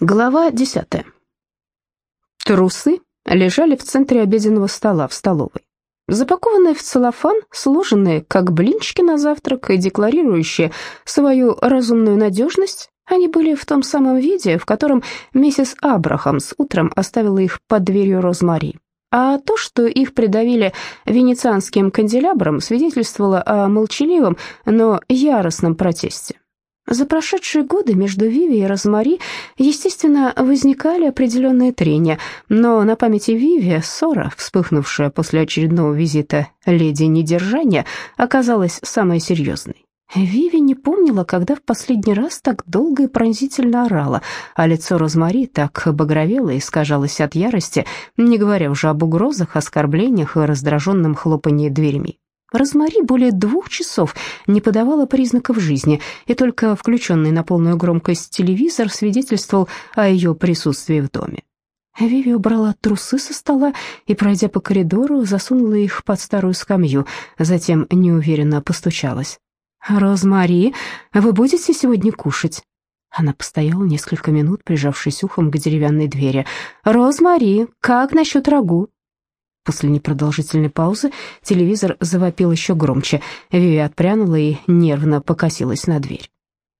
Глава 10. Трусы лежали в центре обеденного стола в столовой. Запакованные в целлофан, сложенные, как блинчики на завтрак, и декларирующие свою разумную надежность, они были в том самом виде, в котором миссис Абрахамс утром оставила их под дверью Розмари. А то, что их придавили венецианским канделябром, свидетельствовало о молчаливом, но яростном протесте. За прошедшие годы между Виви и Розмари, естественно, возникали определенные трения, но на памяти Виви ссора, вспыхнувшая после очередного визита леди Недержания, оказалась самой серьезной. Виви не помнила, когда в последний раз так долго и пронзительно орала, а лицо Розмари так багровело и искажалось от ярости, не говоря уже об угрозах, оскорблениях и раздраженном хлопании дверьми. Розмари более двух часов не подавала признаков жизни, и только включенный на полную громкость телевизор свидетельствовал о ее присутствии в доме. Виви убрала трусы со стола и, пройдя по коридору, засунула их под старую скамью, затем неуверенно постучалась. «Розмари, вы будете сегодня кушать?» Она постояла несколько минут, прижавшись ухом к деревянной двери. «Розмари, как насчет рагу?» После непродолжительной паузы телевизор завопил еще громче. Виви отпрянула и нервно покосилась на дверь.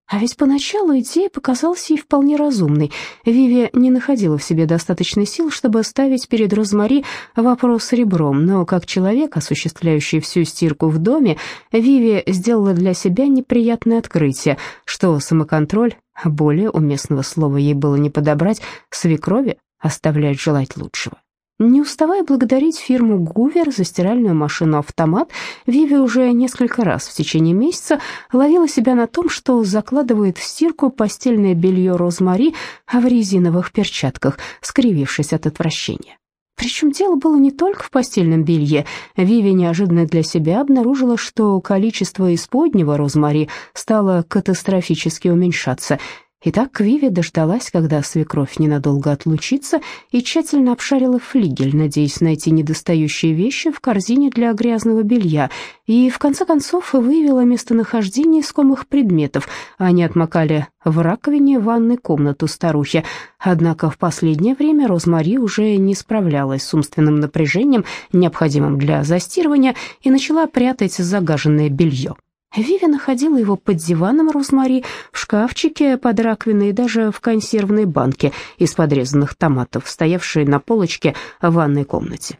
А ведь поначалу идея показалась ей вполне разумной. Виви не находила в себе достаточной сил, чтобы ставить перед Розмари вопрос ребром, но как человек, осуществляющий всю стирку в доме, Виви сделала для себя неприятное открытие, что самоконтроль, более уместного слова ей было не подобрать, свекрови оставляет желать лучшего. Не уставая благодарить фирму Гувер за стиральную машину-автомат, Виви уже несколько раз в течение месяца ловила себя на том, что закладывает в стирку постельное белье Розмари в резиновых перчатках, скривившись от отвращения. Причем дело было не только в постельном белье. Виви неожиданно для себя обнаружила, что количество исподнего Розмари стало катастрофически уменьшаться, Итак, Виви дождалась, когда свекровь ненадолго отлучится, и тщательно обшарила флигель, надеясь найти недостающие вещи в корзине для грязного белья, и в конце концов выявила местонахождение искомых предметов. Они отмокали в раковине ванной комнату старухи. Однако в последнее время Розмари уже не справлялась с умственным напряжением, необходимым для застирывания, и начала прятать загаженное белье. Виви находила его под диваном Розмари, в шкафчике под раковиной и даже в консервной банке из подрезанных томатов, стоявшей на полочке в ванной комнате.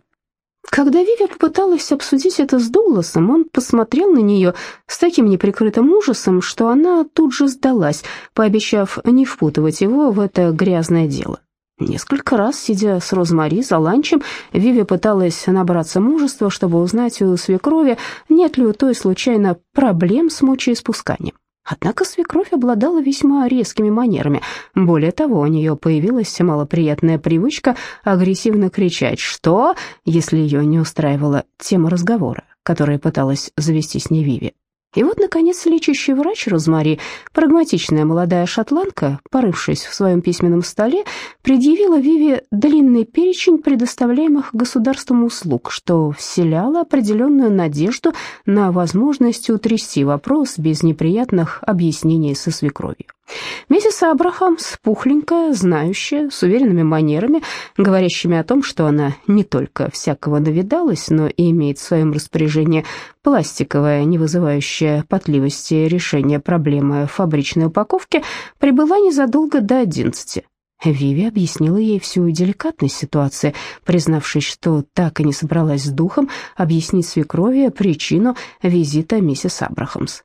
Когда Виви попыталась обсудить это с Дугласом, он посмотрел на нее с таким неприкрытым ужасом, что она тут же сдалась, пообещав не впутывать его в это грязное дело. Несколько раз, сидя с Розмари за ланчем, Виви пыталась набраться мужества, чтобы узнать у свекрови, нет ли у той случайно проблем с мочеиспусканием. Однако свекровь обладала весьма резкими манерами. Более того, у нее появилась малоприятная привычка агрессивно кричать «Что?», если ее не устраивала тема разговора, которая пыталась завести с ней Виви. И вот, наконец, лечащий врач Розмари, прагматичная молодая шотландка, порывшись в своем письменном столе, предъявила Виве длинный перечень предоставляемых государством услуг, что вселяло определенную надежду на возможность утрясти вопрос без неприятных объяснений со свекровью. Миссис Абрахамс, пухленькая, знающая, с уверенными манерами, говорящими о том, что она не только всякого навидалась, но и имеет в своем распоряжении пластиковое, не вызывающее потливости решение проблемы фабричной упаковки, прибыла незадолго до одиннадцати. Виви объяснила ей всю деликатность ситуации, признавшись, что так и не собралась с духом объяснить свекрови причину визита миссис Абрахамс.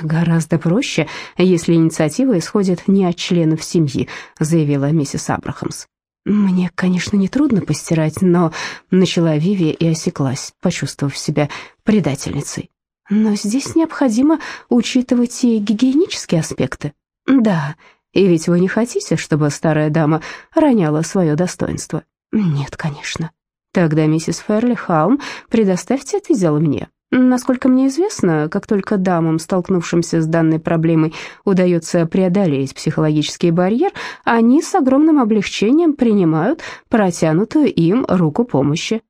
«Гораздо проще, если инициатива исходит не от членов семьи», заявила миссис Абрахамс. «Мне, конечно, нетрудно постирать, но...» Начала Виви и осеклась, почувствовав себя предательницей. «Но здесь необходимо учитывать и гигиенические аспекты». «Да, и ведь вы не хотите, чтобы старая дама роняла свое достоинство?» «Нет, конечно». «Тогда, миссис Ферли Хаум, предоставьте это дело мне. Насколько мне известно, как только дамам, столкнувшимся с данной проблемой, удается преодолеть психологический барьер, они с огромным облегчением принимают протянутую им руку помощи.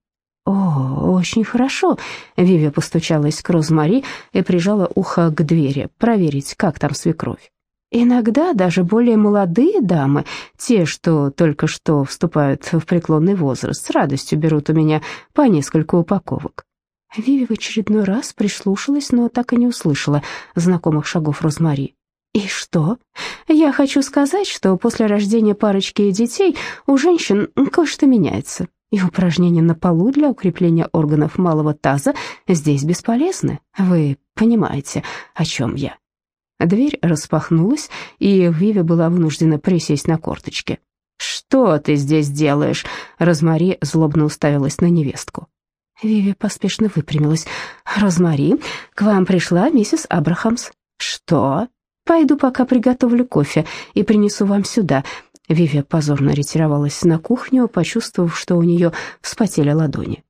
«О, очень хорошо», — Виви постучалась к Розмари и прижала ухо к двери, проверить, как там свекровь. Иногда даже более молодые дамы, те, что только что вступают в преклонный возраст, с радостью берут у меня по несколько упаковок. Виви в очередной раз прислушалась, но так и не услышала знакомых шагов Розмари. И что? Я хочу сказать, что после рождения парочки детей у женщин кое-что меняется, и упражнения на полу для укрепления органов малого таза здесь бесполезны. Вы понимаете, о чем я? Дверь распахнулась, и Виви была вынуждена присесть на корточки. «Что ты здесь делаешь?» Розмари злобно уставилась на невестку. Виви поспешно выпрямилась. «Розмари, к вам пришла миссис Абрахамс». «Что?» «Пойду пока приготовлю кофе и принесу вам сюда». Виви позорно ретировалась на кухню, почувствовав, что у нее вспотели ладони.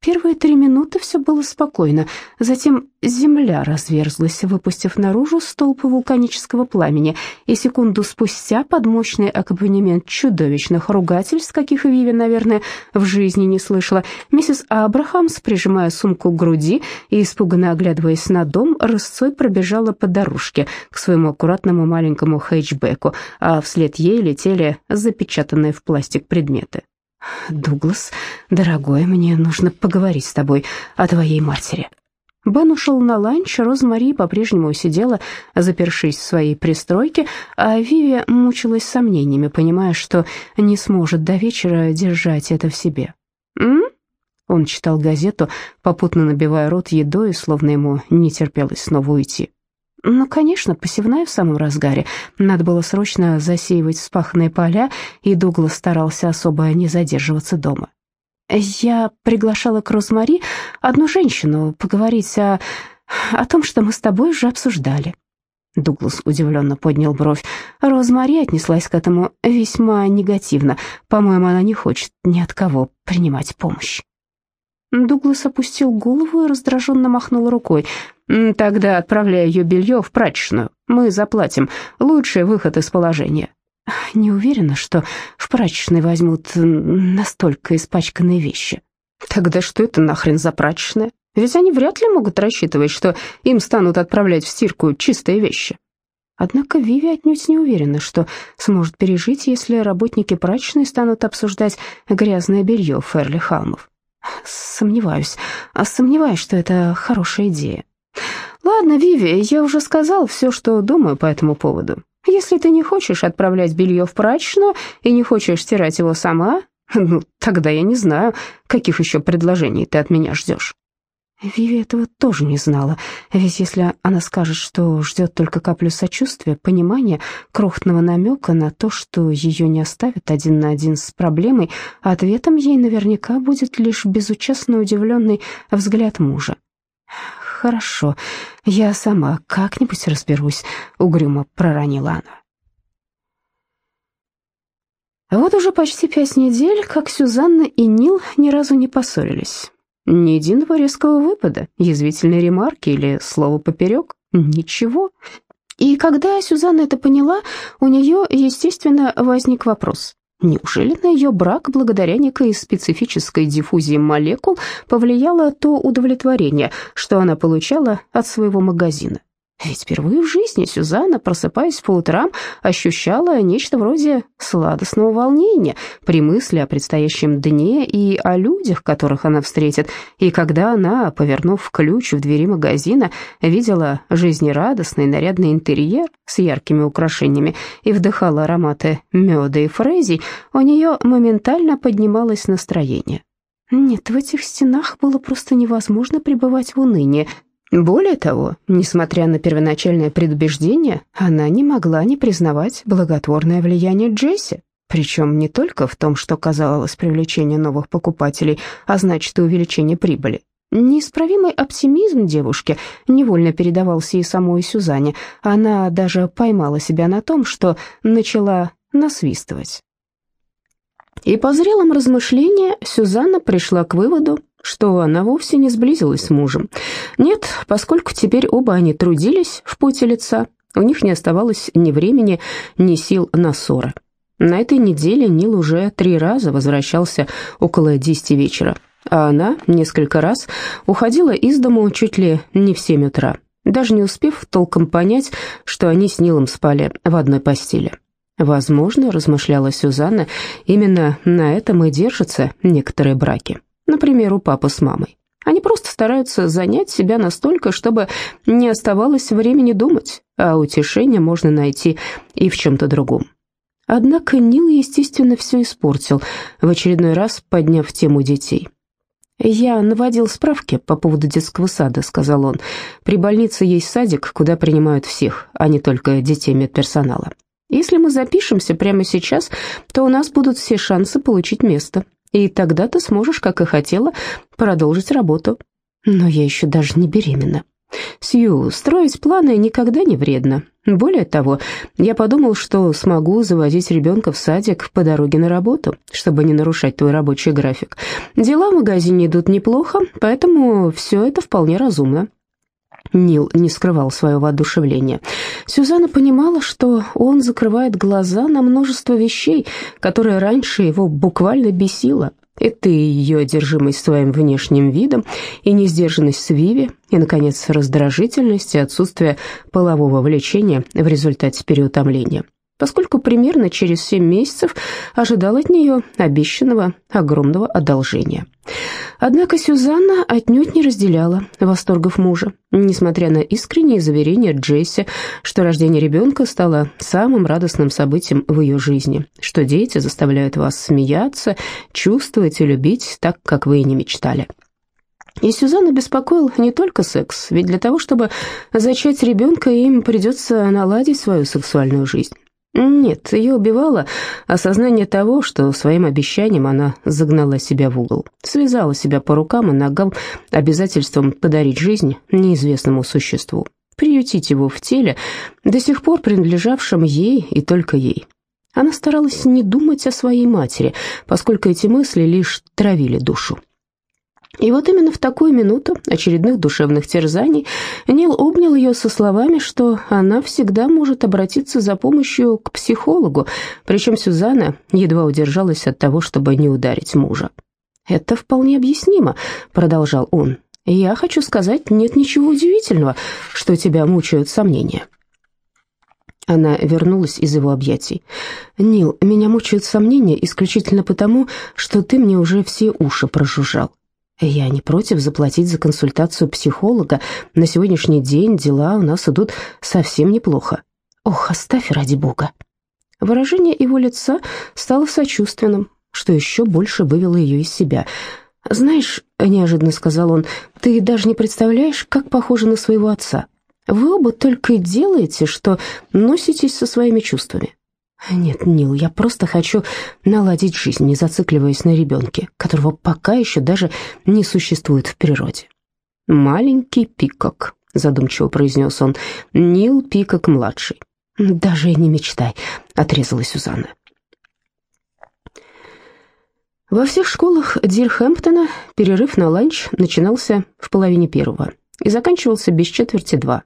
Первые три минуты все было спокойно, затем земля разверзлась, выпустив наружу столб вулканического пламени, и секунду спустя под мощный аккомпанемент чудовищных ругательств, каких Виви, наверное, в жизни не слышала, миссис Абрахамс, прижимая сумку к груди и испуганно оглядываясь на дом, рысцой пробежала по дорожке к своему аккуратному маленькому хэтчбеку, а вслед ей летели запечатанные в пластик предметы. «Дуглас, дорогой, мне нужно поговорить с тобой о твоей матери». Бен ушел на ланч, Розмари по-прежнему сидела, запершись в своей пристройке, а Виви мучилась сомнениями, понимая, что не сможет до вечера держать это в себе. «М?», Он читал газету, попутно набивая рот едой, словно ему не терпелось снова уйти. Ну, конечно, посевная в самом разгаре. Надо было срочно засеивать вспаханные поля, и Дуглас старался особо не задерживаться дома. Я приглашала к Розмари одну женщину поговорить о, о том, что мы с тобой уже обсуждали. Дуглас удивленно поднял бровь. Розмари отнеслась к этому весьма негативно. По-моему, она не хочет ни от кого принимать помощь. Дуглас опустил голову и раздраженно махнул рукой. «Тогда отправляй ее белье в прачечную. Мы заплатим. Лучший выход из положения». «Не уверена, что в прачечной возьмут настолько испачканные вещи». «Тогда что это нахрен за прачечная? Ведь они вряд ли могут рассчитывать, что им станут отправлять в стирку чистые вещи». Однако Виви отнюдь не уверена, что сможет пережить, если работники прачечной станут обсуждать грязное белье Ферли Халмов. Сомневаюсь, сомневаюсь, что это хорошая идея. Ладно, Виви, я уже сказал все, что думаю по этому поводу. Если ты не хочешь отправлять белье в прачечную и не хочешь стирать его сама, ну, тогда я не знаю, каких еще предложений ты от меня ждешь. Виви этого тоже не знала, ведь если она скажет, что ждет только каплю сочувствия, понимания, крохотного намека на то, что ее не оставят один на один с проблемой, ответом ей наверняка будет лишь безучастно удивленный взгляд мужа. «Хорошо, я сама как-нибудь разберусь», — угрюмо проронила она. Вот уже почти пять недель, как Сюзанна и Нил ни разу не поссорились. Ни единого резкого выпада, язвительной ремарки или слова поперек. Ничего. И когда Сюзанна это поняла, у нее, естественно, возник вопрос. Неужели на ее брак, благодаря некой специфической диффузии молекул, повлияло то удовлетворение, что она получала от своего магазина? Ведь впервые в жизни Сюзанна, просыпаясь по утрам, ощущала нечто вроде сладостного волнения при мысли о предстоящем дне и о людях, которых она встретит. И когда она, повернув ключ в двери магазина, видела жизнерадостный нарядный интерьер с яркими украшениями и вдыхала ароматы меда и фрезий, у нее моментально поднималось настроение. Нет, в этих стенах было просто невозможно пребывать в унынии – более того, несмотря на первоначальное предубеждение, она не могла не признавать благотворное влияние Джесси, причем не только в том, что казалось привлечение новых покупателей, а значит и увеличение прибыли. Неисправимый оптимизм девушки невольно передавался и самой Сюзанне. Она даже поймала себя на том, что начала насвистывать. И по зрелым размышлениям Сюзанна пришла к выводу, что она вовсе не сблизилась с мужем. Нет, поскольку теперь оба они трудились в поте лица, у них не оставалось ни времени, ни сил на ссоры. На этой неделе Нил уже три раза возвращался около десяти вечера, а она несколько раз уходила из дому чуть ли не в семь утра. даже не успев толком понять, что они с Нилом спали в одной постели. Возможно, размышляла Сюзанна, именно на этом и держатся некоторые браки. Например, у папы с мамой. Они просто стараются занять себя настолько, чтобы не оставалось времени думать, а утешение можно найти и в чем-то другом. Однако Нил, естественно, все испортил, в очередной раз подняв тему детей. «Я наводил справки по поводу детского сада», — сказал он. «При больнице есть садик, куда принимают всех, а не только детей медперсонала. Если мы запишемся прямо сейчас, то у нас будут все шансы получить место, и тогда ты сможешь, как и хотела, продолжить работу. Но я еще даже не беременна». Сью, строить планы никогда не вредно. Более того, я подумал, что смогу завозить ребенка в садик по дороге на работу, чтобы не нарушать твой рабочий график. Дела в магазине идут неплохо, поэтому все это вполне разумно. Нил не скрывал своего воодушевления. Сюзанна понимала, что он закрывает глаза на множество вещей, которые раньше его буквально бесило. Это и ее одержимость своим внешним видом, и несдержанность с Виви, и, наконец, раздражительность и отсутствие полового влечения в результате переутомления поскольку примерно через семь месяцев ожидал от нее обещанного огромного одолжения. Однако Сюзанна отнюдь не разделяла восторгов мужа, несмотря на искренние заверения Джесси, что рождение ребенка стало самым радостным событием в ее жизни, что дети заставляют вас смеяться, чувствовать и любить так, как вы и не мечтали. И Сюзанну беспокоил не только секс, ведь для того, чтобы зачать ребенка, им придется наладить свою сексуальную жизнь. Нет, ее убивало осознание того, что своим обещанием она загнала себя в угол, связала себя по рукам и ногам обязательством подарить жизнь неизвестному существу, приютить его в теле, до сих пор принадлежавшем ей и только ей. Она старалась не думать о своей матери, поскольку эти мысли лишь травили душу. И вот именно в такую минуту очередных душевных терзаний Нил обнял ее со словами, что она всегда может обратиться за помощью к психологу, причем Сюзанна едва удержалась от того, чтобы не ударить мужа. «Это вполне объяснимо», — продолжал он. «Я хочу сказать, нет ничего удивительного, что тебя мучают сомнения». Она вернулась из его объятий. «Нил, меня мучают сомнения исключительно потому, что ты мне уже все уши прожужжал. Я не против заплатить за консультацию психолога. На сегодняшний день дела у нас идут совсем неплохо. Ох, оставь ради бога. Выражение его лица стало сочувственным, что еще больше вывело ее из себя. «Знаешь», — неожиданно сказал он, — «ты даже не представляешь, как похоже на своего отца. Вы оба только и делаете, что носитесь со своими чувствами. «Нет, Нил, я просто хочу наладить жизнь, не зацикливаясь на ребенке, которого пока еще даже не существует в природе». «Маленький Пикок», — задумчиво произнес он, — «Нил Пикок-младший». «Даже не мечтай», — отрезала Сюзанна. Во всех школах Дирхэмптона перерыв на ланч начинался в половине первого и заканчивался без четверти два.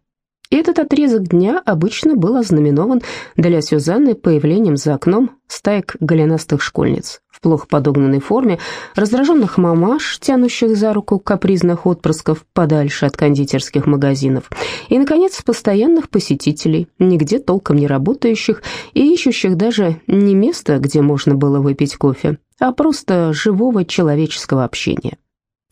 Этот отрезок дня обычно был ознаменован для Сюзанны появлением за окном стаек голенастых школьниц в плохо подогнанной форме, раздраженных мамаш, тянущих за руку капризных отпрысков подальше от кондитерских магазинов, и, наконец, постоянных посетителей, нигде толком не работающих и ищущих даже не место, где можно было выпить кофе, а просто живого человеческого общения.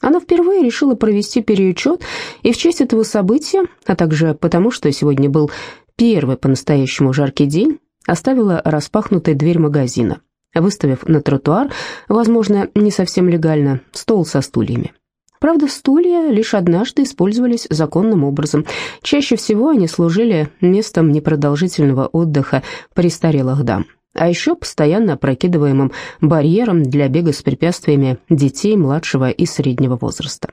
Она впервые решила провести переучет, и в честь этого события, а также потому, что сегодня был первый по-настоящему жаркий день, оставила распахнутой дверь магазина, выставив на тротуар, возможно, не совсем легально, стол со стульями. Правда, стулья лишь однажды использовались законным образом. Чаще всего они служили местом непродолжительного отдыха престарелых дам а еще постоянно опрокидываемым барьером для бега с препятствиями детей младшего и среднего возраста.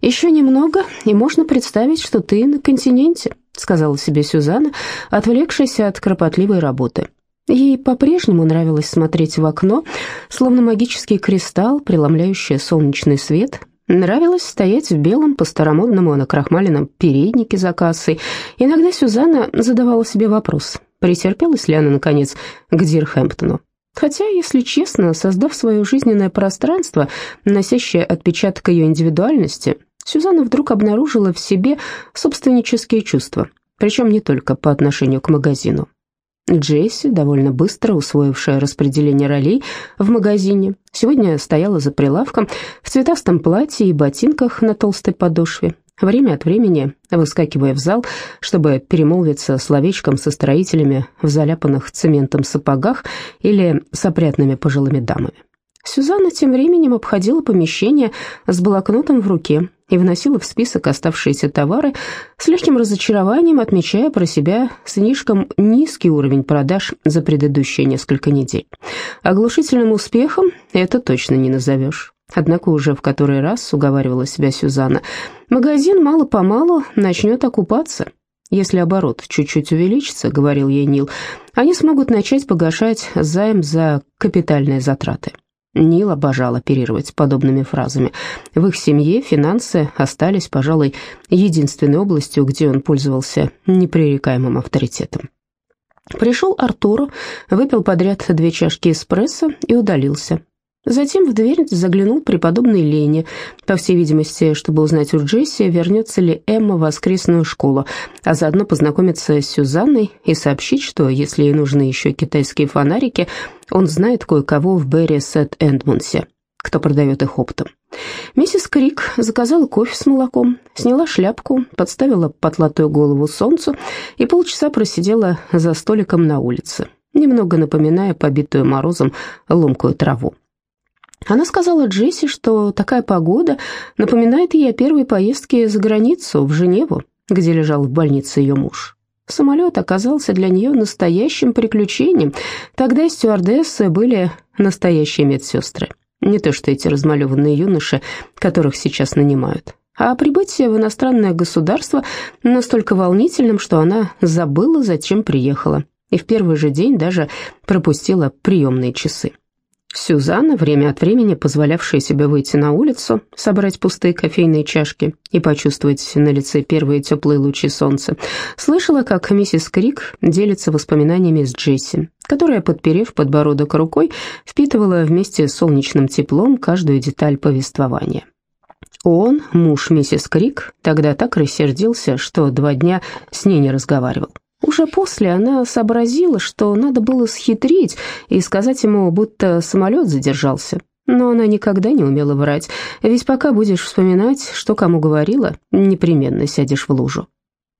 «Еще немного, и можно представить, что ты на континенте», сказала себе Сюзанна, отвлекшаяся от кропотливой работы. Ей по-прежнему нравилось смотреть в окно, словно магический кристалл, преломляющий солнечный свет. Нравилось стоять в белом по-старомодному накрахмаленном переднике за кассой. Иногда Сюзанна задавала себе вопрос – Претерпелась ли она, наконец, к Дирхэмптону? Хотя, если честно, создав свое жизненное пространство, носящее отпечаток ее индивидуальности, Сюзанна вдруг обнаружила в себе собственнические чувства, причем не только по отношению к магазину. Джесси, довольно быстро усвоившая распределение ролей в магазине, сегодня стояла за прилавком в цветастом платье и ботинках на толстой подошве, время от времени выскакивая в зал, чтобы перемолвиться словечком со строителями в заляпанных цементом сапогах или с опрятными пожилыми дамами. Сюзанна тем временем обходила помещение с блокнотом в руке и вносила в список оставшиеся товары, с легким разочарованием отмечая про себя слишком низкий уровень продаж за предыдущие несколько недель. Оглушительным успехом это точно не назовешь. Однако уже в который раз уговаривала себя Сюзанна, магазин мало-помалу начнет окупаться. Если оборот чуть-чуть увеличится, говорил ей Нил, они смогут начать погашать займ за капитальные затраты. Нил обожал оперировать подобными фразами. В их семье финансы остались, пожалуй, единственной областью, где он пользовался непререкаемым авторитетом. Пришел Артуру, выпил подряд две чашки эспрессо и удалился. Затем в дверь заглянул преподобный Лене, по всей видимости, чтобы узнать у Джесси, вернется ли Эмма в воскресную школу, а заодно познакомиться с Сюзанной и сообщить, что, если ей нужны еще китайские фонарики, он знает кое-кого в Берри Сет Эндмунсе, кто продает их оптом. Миссис Крик заказала кофе с молоком, сняла шляпку, подставила потлатую голову солнцу и полчаса просидела за столиком на улице, немного напоминая побитую морозом ломкую траву. Она сказала Джесси, что такая погода напоминает ей о первой поездке за границу, в Женеву, где лежал в больнице ее муж. Самолет оказался для нее настоящим приключением. Тогда стюардессы были настоящие медсестры. Не то что эти размалеванные юноши, которых сейчас нанимают. А прибытие в иностранное государство настолько волнительным, что она забыла, зачем приехала, и в первый же день даже пропустила приемные часы. Сюзанна, время от времени позволявшая себе выйти на улицу, собрать пустые кофейные чашки и почувствовать на лице первые теплые лучи солнца, слышала, как миссис Крик делится воспоминаниями с Джесси, которая, подперев подбородок рукой, впитывала вместе с солнечным теплом каждую деталь повествования. Он, муж миссис Крик, тогда так рассердился, что два дня с ней не разговаривал. Уже после она сообразила, что надо было схитрить и сказать ему, будто самолет задержался. Но она никогда не умела врать, ведь пока будешь вспоминать, что кому говорила, непременно сядешь в лужу.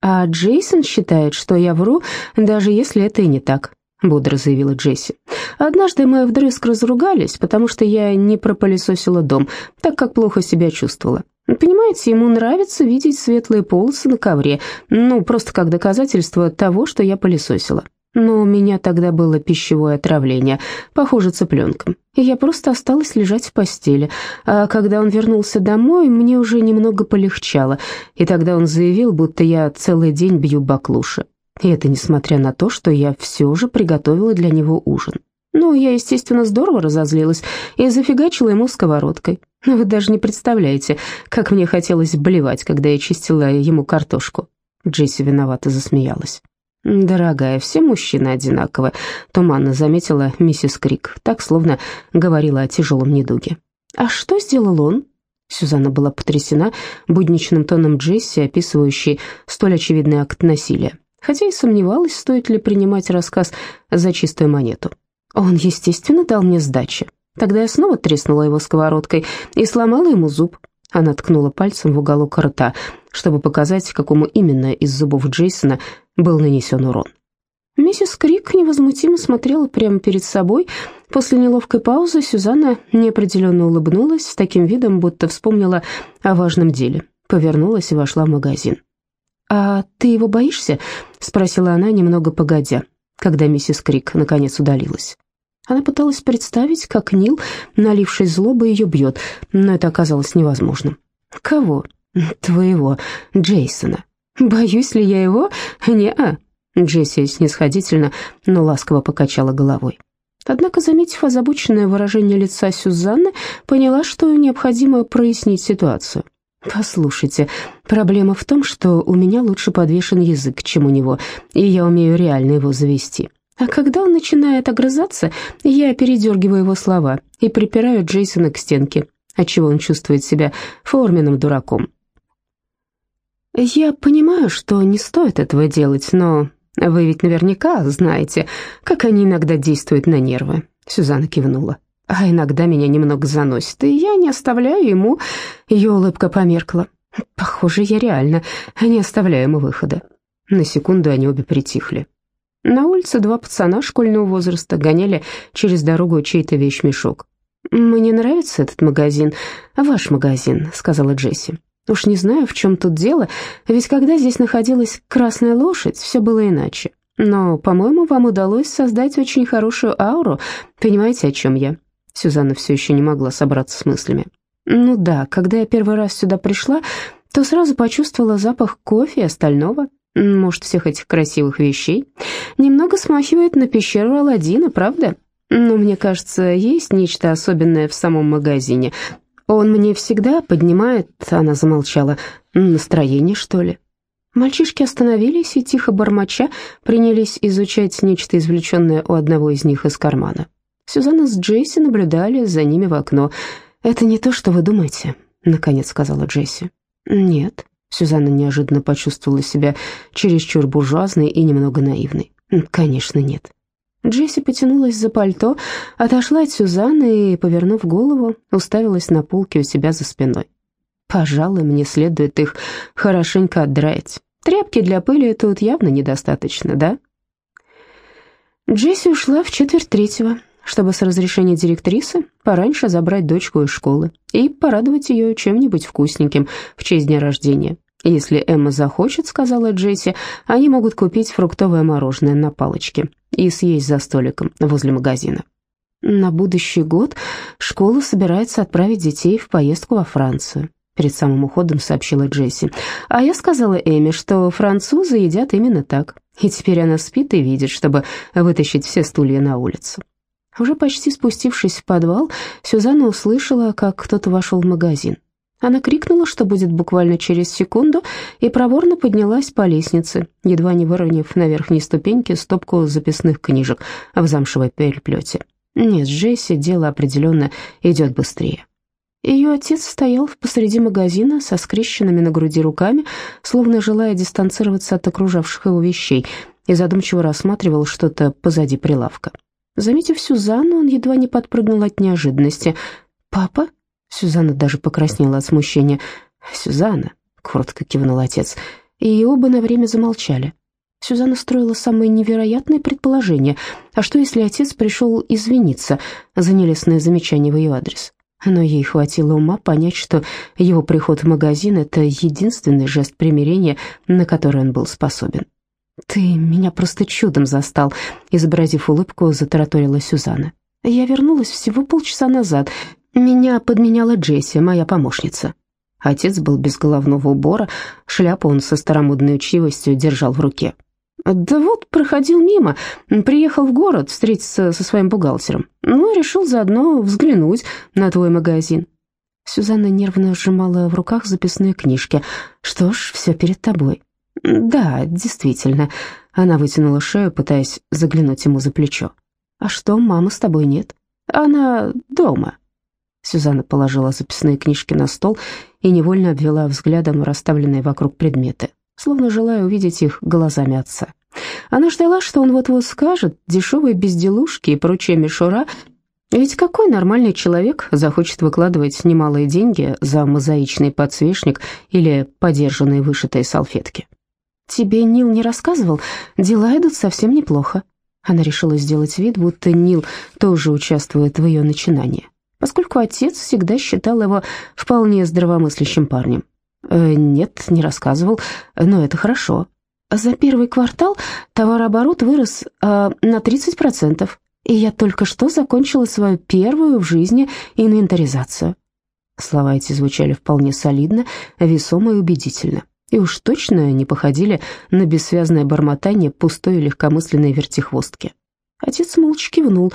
А Джейсон считает, что я вру, даже если это и не так, бодро заявила Джесси. Однажды мы вдрызг разругались, потому что я не пропылесосила дом, так как плохо себя чувствовала. Понимаете, ему нравится видеть светлые полосы на ковре, ну, просто как доказательство того, что я пылесосила. Но у меня тогда было пищевое отравление, похоже, цыпленком. И я просто осталась лежать в постели. А когда он вернулся домой, мне уже немного полегчало. И тогда он заявил, будто я целый день бью баклуши. И это несмотря на то, что я все же приготовила для него ужин. Ну, я, естественно, здорово разозлилась и зафигачила ему сковородкой. Вы даже не представляете, как мне хотелось блевать, когда я чистила ему картошку. Джесси виновато засмеялась. «Дорогая, все мужчины одинаковы», — туманно заметила миссис Крик, так, словно говорила о тяжелом недуге. «А что сделал он?» Сюзанна была потрясена будничным тоном Джесси, описывающей столь очевидный акт насилия, хотя и сомневалась, стоит ли принимать рассказ за чистую монету. Он, естественно, дал мне сдачи. Тогда я снова треснула его сковородкой и сломала ему зуб. Она ткнула пальцем в уголок рта, чтобы показать, какому именно из зубов Джейсона был нанесен урон. Миссис Крик невозмутимо смотрела прямо перед собой. После неловкой паузы Сюзанна неопределенно улыбнулась, с таким видом, будто вспомнила о важном деле. Повернулась и вошла в магазин. «А ты его боишься?» — спросила она, немного погодя, когда миссис Крик наконец удалилась. Она пыталась представить, как Нил, наливший злобы, ее бьет, но это оказалось невозможным. «Кого?» «Твоего, Джейсона». «Боюсь ли я его?» «Не-а». Джесси снисходительно, но ласково покачала головой. Однако, заметив озабоченное выражение лица Сюзанны, поняла, что необходимо прояснить ситуацию. «Послушайте, проблема в том, что у меня лучше подвешен язык, чем у него, и я умею реально его завести. А когда он начинает огрызаться, я передергиваю его слова и припираю Джейсона к стенке, отчего он чувствует себя форменным дураком. «Я понимаю, что не стоит этого делать, но вы ведь наверняка знаете, как они иногда действуют на нервы», — Сюзанна кивнула. «А иногда меня немного заносит, и я не оставляю ему...» Ее улыбка померкла. «Похоже, я реально не оставляю ему выхода». На секунду они обе притихли. На улице два пацана школьного возраста гоняли через дорогу чей-то вещмешок. «Мне нравится этот магазин, ваш магазин», — сказала Джесси. «Уж не знаю, в чем тут дело, ведь когда здесь находилась красная лошадь, все было иначе. Но, по-моему, вам удалось создать очень хорошую ауру. Понимаете, о чем я?» Сюзанна все еще не могла собраться с мыслями. «Ну да, когда я первый раз сюда пришла, то сразу почувствовала запах кофе и остального. Может, всех этих красивых вещей. Немного смахивает на пещеру Аладдина, правда? Но мне кажется, есть нечто особенное в самом магазине. Он мне всегда поднимает, она замолчала, настроение, что ли. Мальчишки остановились и, тихо бормоча, принялись изучать нечто извлеченное у одного из них из кармана. Сюзанна с Джесси наблюдали за ними в окно. «Это не то, что вы думаете», — наконец сказала Джесси. «Нет», Сюзанна неожиданно почувствовала себя чересчур буржуазной и немного наивной. «Конечно, нет». Джесси потянулась за пальто, отошла от Сюзанны и, повернув голову, уставилась на полки у себя за спиной. «Пожалуй, мне следует их хорошенько отдраить. Тряпки для пыли тут явно недостаточно, да?» Джесси ушла в четверть третьего чтобы с разрешения директрисы пораньше забрать дочку из школы и порадовать ее чем-нибудь вкусненьким в честь дня рождения. «Если Эмма захочет, — сказала Джесси, — они могут купить фруктовое мороженое на палочке и съесть за столиком возле магазина. На будущий год школа собирается отправить детей в поездку во Францию», — перед самым уходом сообщила Джесси. «А я сказала Эмме, что французы едят именно так, и теперь она спит и видит, чтобы вытащить все стулья на улицу». Уже почти спустившись в подвал, Сюзанна услышала, как кто-то вошел в магазин. Она крикнула, что будет буквально через секунду, и проворно поднялась по лестнице, едва не выровняв на верхней ступеньке стопку записных книжек в замшевой переплете. Нет, Джесси дело определенно идет быстрее. Ее отец стоял посреди магазина со скрещенными на груди руками, словно желая дистанцироваться от окружавших его вещей, и задумчиво рассматривал что-то позади прилавка. Заметив Сюзанну, он едва не подпрыгнул от неожиданности. «Папа?» Сюзанна даже покраснела от смущения. «Сюзанна», — коротко кивнул отец, и оба на время замолчали. Сюзанна строила самые невероятные предположения. А что, если отец пришел извиниться за нелестное замечание в ее адрес? Но ей хватило ума понять, что его приход в магазин — это единственный жест примирения, на который он был способен. «Ты меня просто чудом застал», — изобразив улыбку, затараторила Сюзанна. «Я вернулась всего полчаса назад. Меня подменяла Джесси, моя помощница». Отец был без головного убора, шляпу он со старомодной учивостью держал в руке. «Да вот, проходил мимо, приехал в город встретиться со своим бухгалтером. Ну, решил заодно взглянуть на твой магазин». Сюзанна нервно сжимала в руках записные книжки. «Что ж, все перед тобой». «Да, действительно». Она вытянула шею, пытаясь заглянуть ему за плечо. «А что, мамы с тобой нет?» «Она дома». Сюзанна положила записные книжки на стол и невольно обвела взглядом расставленные вокруг предметы, словно желая увидеть их глазами отца. Она ждала, что он вот-вот скажет дешевые безделушки и прочая мишура, ведь какой нормальный человек захочет выкладывать немалые деньги за мозаичный подсвечник или подержанные вышитые салфетки? «Тебе Нил не рассказывал? Дела идут совсем неплохо». Она решила сделать вид, будто Нил тоже участвует в ее начинании, поскольку отец всегда считал его вполне здравомыслящим парнем. «Э, «Нет, не рассказывал, но это хорошо. За первый квартал товарооборот вырос э, на 30%, и я только что закончила свою первую в жизни инвентаризацию». Слова эти звучали вполне солидно, весомо и убедительно и уж точно не походили на бессвязное бормотание пустой и легкомысленной вертихвостки. Отец молча кивнул.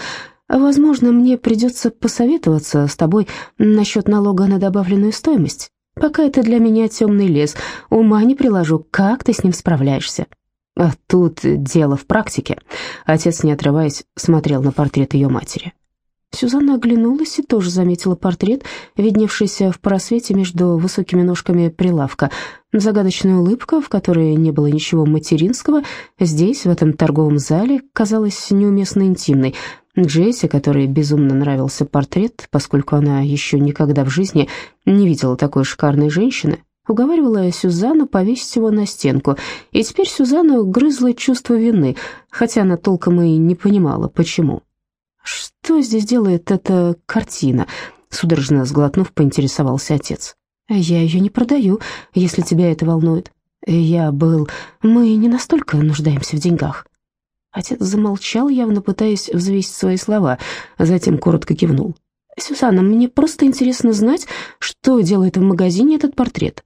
«Возможно, мне придется посоветоваться с тобой насчет налога на добавленную стоимость. Пока это для меня темный лес, ума не приложу, как ты с ним справляешься». А тут дело в практике. Отец, не отрываясь, смотрел на портрет ее матери. Сюзанна оглянулась и тоже заметила портрет, видневшийся в просвете между высокими ножками прилавка. Загадочная улыбка, в которой не было ничего материнского, здесь, в этом торговом зале, казалась неуместно интимной. Джесси, которой безумно нравился портрет, поскольку она еще никогда в жизни не видела такой шикарной женщины, уговаривала Сюзанну повесить его на стенку, и теперь Сюзанну грызло чувство вины, хотя она толком и не понимала, почему. «Что здесь делает эта картина?» Судорожно сглотнув, поинтересовался отец. «Я ее не продаю, если тебя это волнует. Я был... Мы не настолько нуждаемся в деньгах». Отец замолчал, явно пытаясь взвесить свои слова, а затем коротко кивнул. «Сюзанна, мне просто интересно знать, что делает в магазине этот портрет».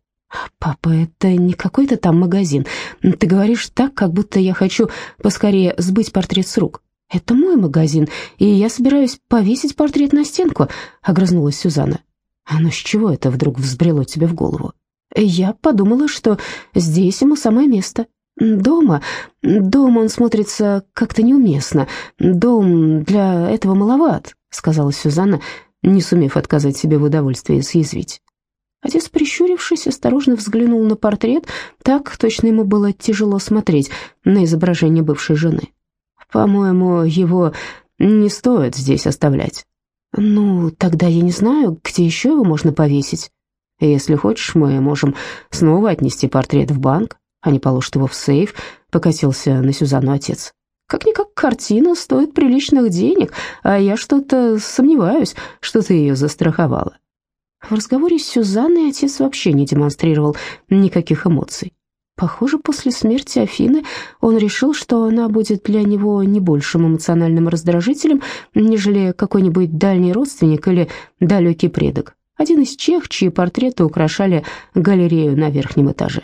«Папа, это не какой-то там магазин. Ты говоришь так, как будто я хочу поскорее сбыть портрет с рук. «Это мой магазин, и я собираюсь повесить портрет на стенку», — огрызнулась Сюзанна. «А ну с чего это вдруг взбрело тебе в голову?» «Я подумала, что здесь ему самое место. Дома, дома он смотрится как-то неуместно. Дом для этого маловат», — сказала Сюзанна, не сумев отказать себе в удовольствии съязвить. Отец, прищурившись, осторожно взглянул на портрет, так точно ему было тяжело смотреть на изображение бывшей жены. По-моему, его не стоит здесь оставлять. Ну, тогда я не знаю, где еще его можно повесить. Если хочешь, мы можем снова отнести портрет в банк, а не положить его в сейф, покатился на Сюзанну отец. Как-никак картина стоит приличных денег, а я что-то сомневаюсь, что ты ее застраховала. В разговоре с Сюзанной отец вообще не демонстрировал никаких эмоций. Похоже, после смерти Афины он решил, что она будет для него не большим эмоциональным раздражителем, нежели какой-нибудь дальний родственник или далекий предок. Один из чех, чьи портреты украшали галерею на верхнем этаже.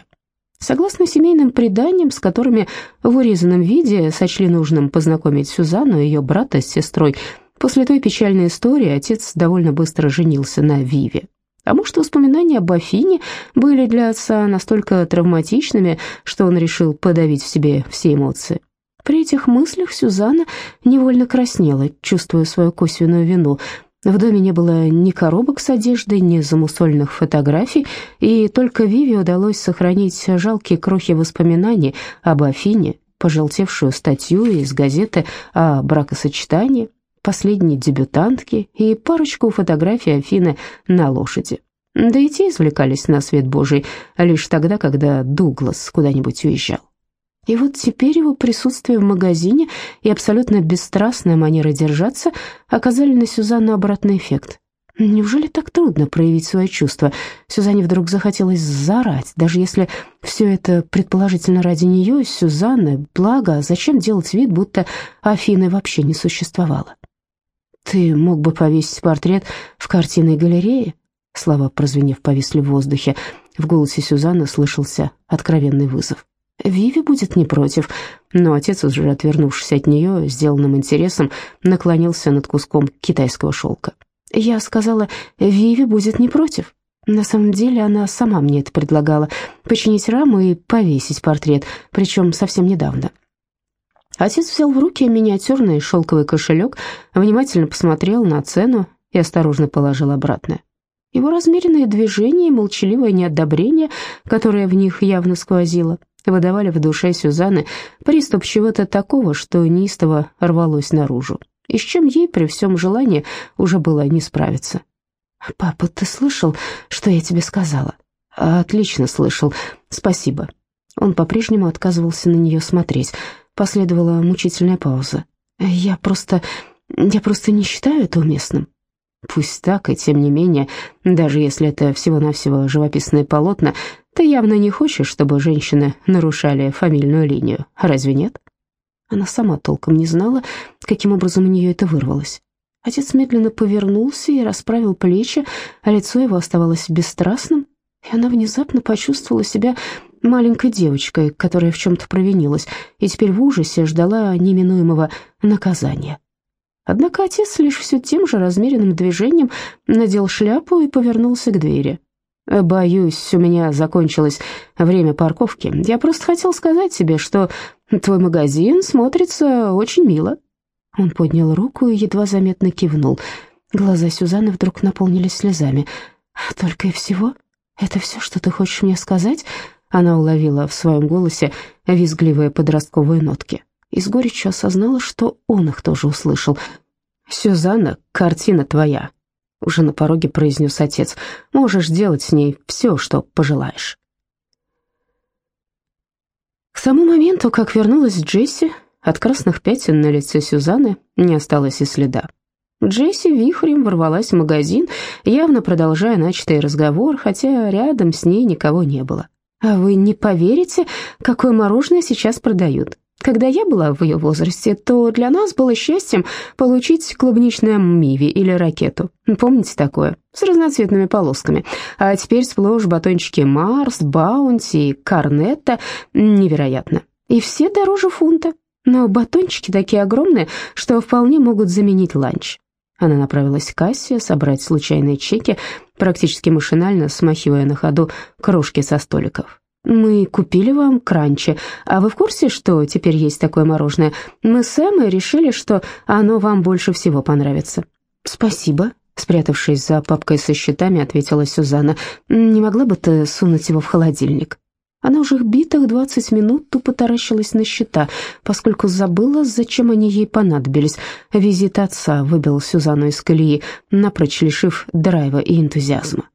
Согласно семейным преданиям, с которыми в урезанном виде сочли нужным познакомить Сюзанну и ее брата с сестрой, после той печальной истории отец довольно быстро женился на Виве. А может, воспоминания об Афине были для отца настолько травматичными, что он решил подавить в себе все эмоции. При этих мыслях Сюзанна невольно краснела, чувствуя свою косвенную вину. В доме не было ни коробок с одеждой, ни замусольных фотографий, и только Виве удалось сохранить жалкие крохи воспоминаний об Афине, пожелтевшую статью из газеты о бракосочетании, последней дебютантки и парочку фотографий Афины на лошади. Да и те извлекались на свет Божий лишь тогда, когда Дуглас куда-нибудь уезжал. И вот теперь его присутствие в магазине и абсолютно бесстрастная манера держаться оказали на Сюзанну обратный эффект. Неужели так трудно проявить свои чувства? Сюзанне вдруг захотелось заорать, даже если все это предположительно ради нее, Сюзанны, благо, зачем делать вид, будто Афины вообще не существовало? «Ты мог бы повесить портрет в картинной галерее?» Слова, прозвенев, повисли в воздухе. В голосе Сюзанны слышался откровенный вызов. Виви будет не против, но отец, уже отвернувшись от нее, сделанным интересом, наклонился над куском китайского шелка. Я сказала, Виви будет не против. На самом деле она сама мне это предлагала, починить раму и повесить портрет, причем совсем недавно. Отец взял в руки миниатюрный шелковый кошелек, внимательно посмотрел на цену и осторожно положил обратно. Его размеренные движения и молчаливое неодобрение, которое в них явно сквозило, выдавали в душе Сюзанны приступ чего-то такого, что неистово рвалось наружу, и с чем ей при всем желании уже было не справиться. «Папа, ты слышал, что я тебе сказала?» «Отлично слышал. Спасибо». Он по-прежнему отказывался на нее смотреть. Последовала мучительная пауза. «Я просто... я просто не считаю это уместным». Пусть так, и тем не менее, даже если это всего-навсего живописные полотна, ты явно не хочешь, чтобы женщины нарушали фамильную линию, разве нет? Она сама толком не знала, каким образом у нее это вырвалось. Отец медленно повернулся и расправил плечи, а лицо его оставалось бесстрастным, и она внезапно почувствовала себя маленькой девочкой, которая в чем-то провинилась, и теперь в ужасе ждала неминуемого наказания. Однако отец лишь все тем же размеренным движением надел шляпу и повернулся к двери. «Боюсь, у меня закончилось время парковки. Я просто хотел сказать тебе, что твой магазин смотрится очень мило». Он поднял руку и едва заметно кивнул. Глаза Сюзанны вдруг наполнились слезами. «Только и всего? Это все, что ты хочешь мне сказать?» Она уловила в своем голосе визгливые подростковые нотки и с горечью осознала, что он их тоже услышал. «Сюзанна, картина твоя», — уже на пороге произнес отец. «Можешь делать с ней все, что пожелаешь». К тому моменту, как вернулась Джесси, от красных пятен на лице Сюзанны не осталось и следа. Джесси вихрем ворвалась в магазин, явно продолжая начатый разговор, хотя рядом с ней никого не было. «А вы не поверите, какое мороженое сейчас продают. Когда я была в ее возрасте, то для нас было счастьем получить клубничное миви или ракету. Помните такое? С разноцветными полосками. А теперь сплошь батончики Марс, Баунти, Корнетто. Невероятно. И все дороже фунта. Но батончики такие огромные, что вполне могут заменить ланч. Она направилась к кассе собрать случайные чеки, практически машинально смахивая на ходу крошки со столиков. «Мы купили вам кранчи, а вы в курсе, что теперь есть такое мороженое? Мы с Эммой решили, что оно вам больше всего понравится». «Спасибо», — спрятавшись за папкой со счетами, ответила Сюзанна. «Не могла бы ты сунуть его в холодильник?» Она уже битых двадцать минут тупо таращилась на счета, поскольку забыла, зачем они ей понадобились. Визит отца выбил Сюзанну из колеи, напрочь лишив драйва и энтузиазма.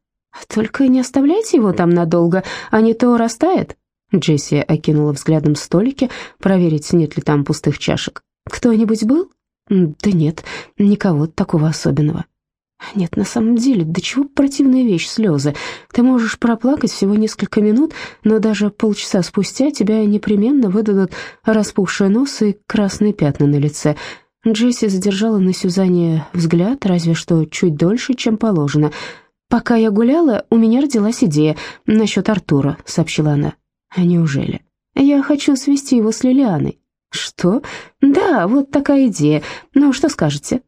«Только не оставляйте его там надолго, а не то растает». Джесси окинула взглядом столики, проверить, нет ли там пустых чашек. «Кто-нибудь был?» «Да нет, никого такого особенного». «Нет, на самом деле, до чего противная вещь слезы. Ты можешь проплакать всего несколько минут, но даже полчаса спустя тебя непременно выдадут распухший нос и красные пятна на лице». Джесси задержала на Сюзанне взгляд, разве что чуть дольше, чем положено – «Пока я гуляла, у меня родилась идея насчет Артура», — сообщила она. «А неужели? Я хочу свести его с Лилианой». «Что? Да, вот такая идея. Ну, что скажете?»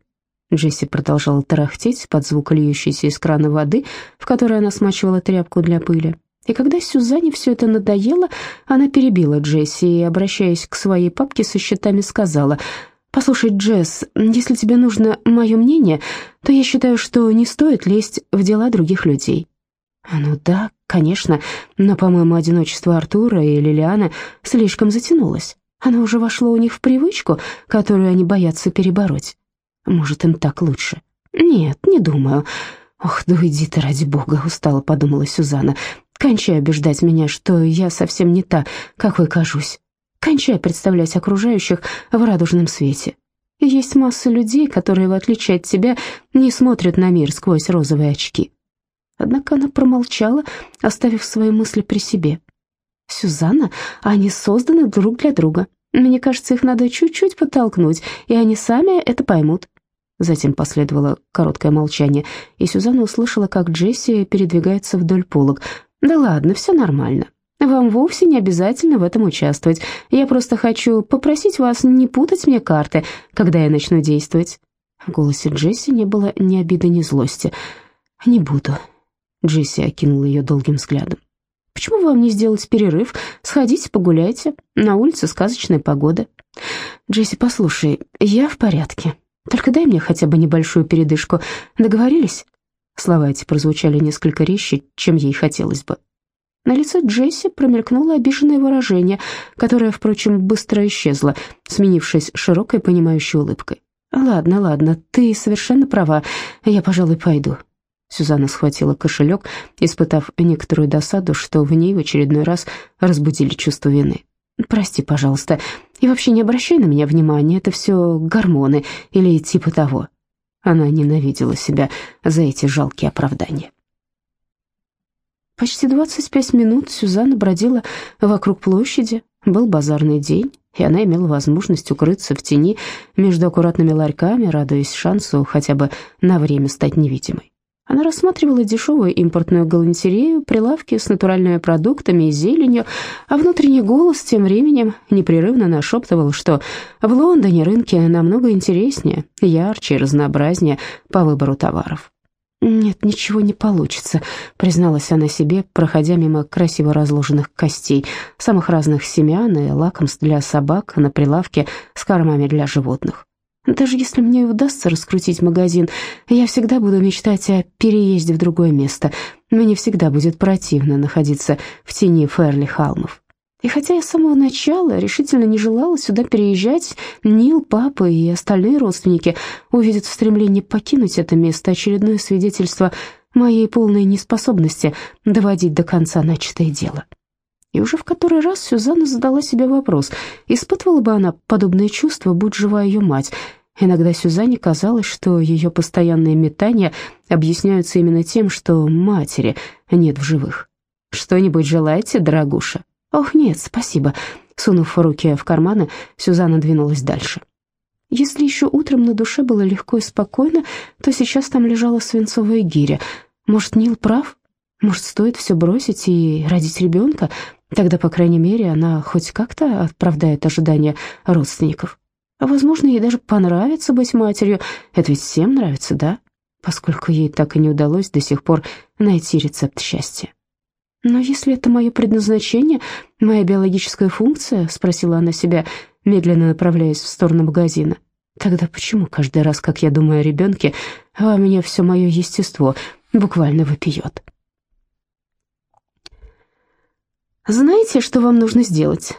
Джесси продолжала тарахтеть под звук льющейся из крана воды, в которой она смачивала тряпку для пыли. И когда Сюзанне все это надоело, она перебила Джесси и, обращаясь к своей папке со счетами, сказала — «Послушай, Джесс, если тебе нужно мое мнение, то я считаю, что не стоит лезть в дела других людей». «Ну да, конечно, но, по-моему, одиночество Артура и Лилианы слишком затянулось. Оно уже вошло у них в привычку, которую они боятся перебороть. Может, им так лучше?» «Нет, не думаю». «Ох, да иди ты, ради бога», — устало подумала Сюзанна. «Кончай убеждать меня, что я совсем не та, какой кажусь. Кончай представлять окружающих в радужном свете. Есть масса людей, которые, в отличие от тебя, не смотрят на мир сквозь розовые очки. Однако она промолчала, оставив свои мысли при себе. «Сюзанна, они созданы друг для друга. Мне кажется, их надо чуть-чуть подтолкнуть, и они сами это поймут». Затем последовало короткое молчание, и Сюзанна услышала, как Джесси передвигается вдоль полок. «Да ладно, все нормально. Вам вовсе не обязательно в этом участвовать. Я просто хочу попросить вас не путать мне карты, когда я начну действовать». В голосе Джесси не было ни обиды, ни злости. «Не буду». Джесси окинула ее долгим взглядом. «Почему вам не сделать перерыв? Сходите, погуляйте. На улице сказочная погода». «Джесси, послушай, я в порядке. Только дай мне хотя бы небольшую передышку. Договорились?» Слова эти прозвучали несколько резче, чем ей хотелось бы. На лице Джесси промелькнуло обиженное выражение, которое, впрочем, быстро исчезло, сменившись широкой понимающей улыбкой. «Ладно, ладно, ты совершенно права, я, пожалуй, пойду». Сюзанна схватила кошелек, испытав некоторую досаду, что в ней в очередной раз разбудили чувство вины. «Прости, пожалуйста, и вообще не обращай на меня внимания, это все гормоны или типа того». Она ненавидела себя за эти жалкие оправдания. Почти 25 минут Сюзанна бродила вокруг площади. Был базарный день, и она имела возможность укрыться в тени между аккуратными ларьками, радуясь шансу хотя бы на время стать невидимой. Она рассматривала дешевую импортную галантерею, прилавки с натуральными продуктами и зеленью, а внутренний голос тем временем непрерывно нашептывал, что в Лондоне рынки намного интереснее, ярче и разнообразнее по выбору товаров. «Нет, ничего не получится», — призналась она себе, проходя мимо красиво разложенных костей, самых разных семян и лакомств для собак на прилавке с кормами для животных. Даже если мне удастся раскрутить магазин, я всегда буду мечтать о переезде в другое место. Мне всегда будет противно находиться в тени Ферли Халмов. И хотя я с самого начала решительно не желала сюда переезжать, Нил, папа и остальные родственники увидят в стремлении покинуть это место очередное свидетельство моей полной неспособности доводить до конца начатое дело. И уже в который раз Сюзанна задала себе вопрос, испытывала бы она подобные чувства, будь жива ее мать. Иногда Сюзанне казалось, что ее постоянные метания объясняются именно тем, что матери нет в живых. «Что-нибудь желаете, дорогуша?» «Ох, нет, спасибо». Сунув руки в карманы, Сюзанна двинулась дальше. Если еще утром на душе было легко и спокойно, то сейчас там лежала свинцовая гиря. Может, Нил прав? Может, стоит все бросить и родить ребенка? Тогда, по крайней мере, она хоть как-то оправдает ожидания родственников. А, возможно, ей даже понравится быть матерью. Это ведь всем нравится, да? Поскольку ей так и не удалось до сих пор найти рецепт счастья. «Но если это мое предназначение, моя биологическая функция?» — спросила она себя, медленно направляясь в сторону магазина. «Тогда почему каждый раз, как я думаю о ребенке, во мне все мое естество буквально выпьет?» «Знаете, что вам нужно сделать?»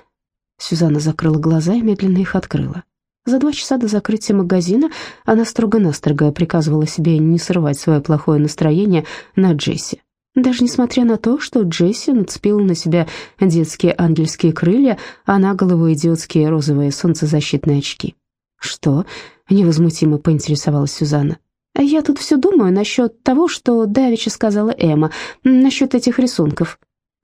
Сюзанна закрыла глаза и медленно их открыла. За два часа до закрытия магазина она строго-настрого приказывала себе не срывать свое плохое настроение на Джесси. Даже несмотря на то, что Джесси нацепила на себя детские ангельские крылья, а на голову идиотские розовые солнцезащитные очки. «Что?» — невозмутимо поинтересовалась Сюзанна. «Я тут все думаю насчет того, что Давича сказала Эмма, насчет этих рисунков.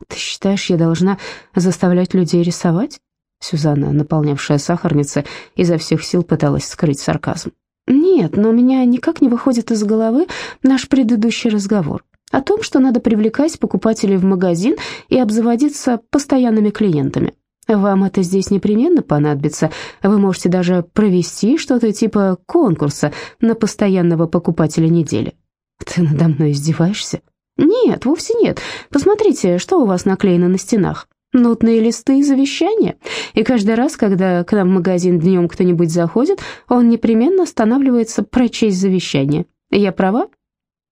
«Ты считаешь, я должна заставлять людей рисовать?» Сюзанна, наполнявшая сахарницы, изо всех сил пыталась скрыть сарказм. «Нет, но у меня никак не выходит из головы наш предыдущий разговор о том, что надо привлекать покупателей в магазин и обзаводиться постоянными клиентами. Вам это здесь непременно понадобится. Вы можете даже провести что-то типа конкурса на постоянного покупателя недели. Ты надо мной издеваешься?» «Нет, вовсе нет. Посмотрите, что у вас наклеено на стенах. Нотные листы и завещания. И каждый раз, когда к нам в магазин днем кто-нибудь заходит, он непременно останавливается прочесть завещание. Я права?»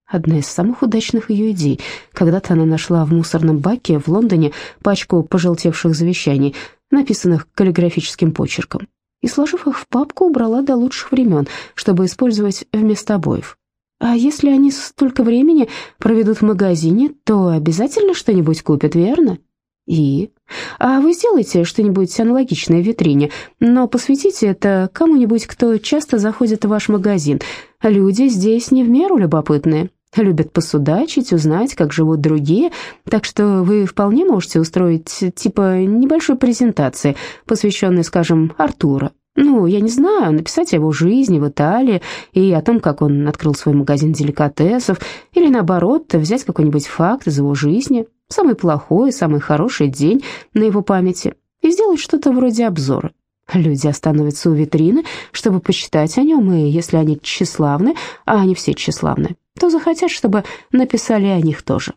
Одна из самых удачных ее идей. Когда-то она нашла в мусорном баке в Лондоне пачку пожелтевших завещаний, написанных каллиграфическим почерком, и, сложив их в папку, убрала до лучших времен, чтобы использовать вместо обоев. А если они столько времени проведут в магазине, то обязательно что-нибудь купят, верно? И? А вы сделайте что-нибудь аналогичное в витрине, но посвятите это кому-нибудь, кто часто заходит в ваш магазин. Люди здесь не в меру любопытные, любят посудачить, узнать, как живут другие, так что вы вполне можете устроить типа небольшой презентации, посвященной, скажем, Артуру. Ну, я не знаю, написать о его жизни в Италии и о том, как он открыл свой магазин деликатесов, или наоборот, взять какой-нибудь факт из его жизни, самый плохой, самый хороший день на его памяти, и сделать что-то вроде обзора. Люди остановятся у витрины, чтобы почитать о нем, и если они тщеславны, а они все тщеславны, то захотят, чтобы написали о них тоже.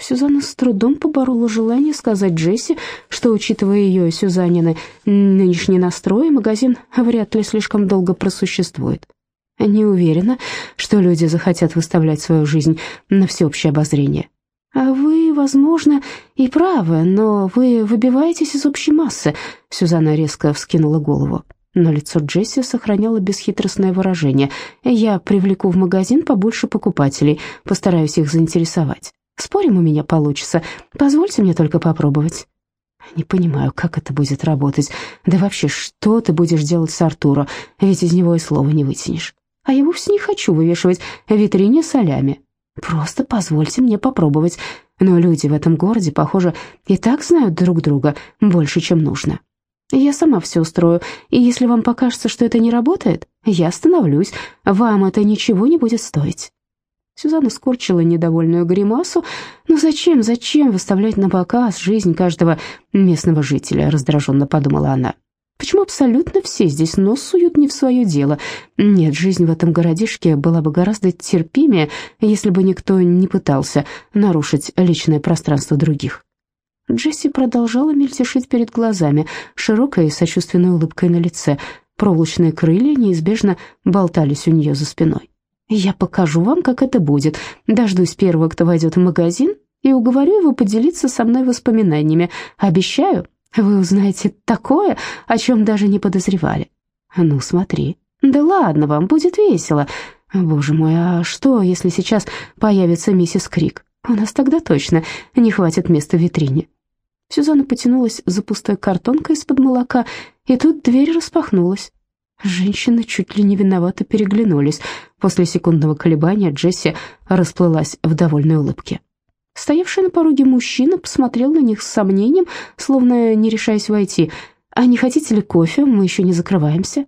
Сюзанна с трудом поборола желание сказать Джесси, что, учитывая ее, Сюзаннины, нынешний настрой, магазин вряд ли слишком долго просуществует. Не уверена, что люди захотят выставлять свою жизнь на всеобщее обозрение. А вы, возможно, и правы, но вы выбиваетесь из общей массы, Сюзанна резко вскинула голову. Но лицо Джесси сохраняло бесхитростное выражение. «Я привлеку в магазин побольше покупателей, постараюсь их заинтересовать». Спорим, у меня получится. Позвольте мне только попробовать». «Не понимаю, как это будет работать. Да вообще, что ты будешь делать с Артуром? Ведь из него и слова не вытянешь. А я вовсе не хочу вывешивать в витрине солями. Просто позвольте мне попробовать. Но люди в этом городе, похоже, и так знают друг друга больше, чем нужно. Я сама все устрою, и если вам покажется, что это не работает, я остановлюсь. Вам это ничего не будет стоить». Сюзанна скорчила недовольную гримасу. «Ну зачем, зачем выставлять на показ жизнь каждого местного жителя?» раздраженно подумала она. «Почему абсолютно все здесь нос суют не в свое дело? Нет, жизнь в этом городишке была бы гораздо терпимее, если бы никто не пытался нарушить личное пространство других». Джесси продолжала мельтешить перед глазами, широкой сочувственной улыбкой на лице. проволочные крылья неизбежно болтались у нее за спиной. «Я покажу вам, как это будет. Дождусь первого, кто войдет в магазин, и уговорю его поделиться со мной воспоминаниями. Обещаю, вы узнаете такое, о чем даже не подозревали. Ну, смотри. Да ладно вам, будет весело. Боже мой, а что, если сейчас появится миссис Крик? У нас тогда точно не хватит места в витрине. Сюзанна потянулась за пустой картонкой из-под молока, и тут дверь распахнулась. Женщины чуть ли не виновато переглянулись. После секундного колебания Джесси расплылась в довольной улыбке. Стоявший на пороге мужчина посмотрел на них с сомнением, словно не решаясь войти. «А не хотите ли кофе? Мы еще не закрываемся».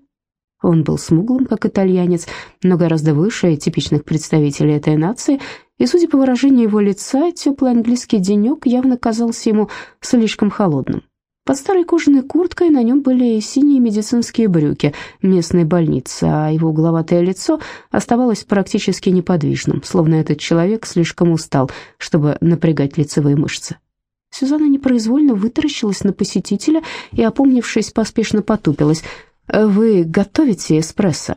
Он был смуглым, как итальянец, но гораздо выше типичных представителей этой нации, и, судя по выражению его лица, теплый английский денек явно казался ему слишком холодным. Под старой кожаной курткой на нем были синие медицинские брюки местной больницы, а его угловатое лицо оставалось практически неподвижным, словно этот человек слишком устал, чтобы напрягать лицевые мышцы. Сюзанна непроизвольно вытаращилась на посетителя и, опомнившись, поспешно потупилась. «Вы готовите эспрессо?»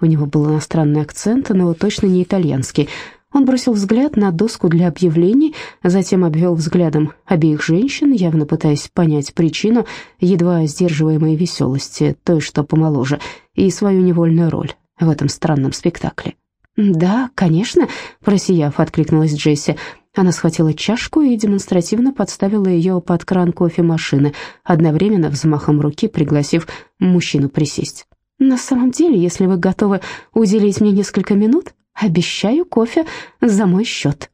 У него был иностранный акцент, но точно не итальянский. Он бросил взгляд на доску для объявлений, затем обвел взглядом обеих женщин, явно пытаясь понять причину едва сдерживаемой веселости, той, что помоложе, и свою невольную роль в этом странном спектакле. «Да, конечно», — просияв, откликнулась Джесси. Она схватила чашку и демонстративно подставила ее под кран кофемашины, одновременно взмахом руки пригласив мужчину присесть. «На самом деле, если вы готовы уделить мне несколько минут, Обещаю кофе за мой счет».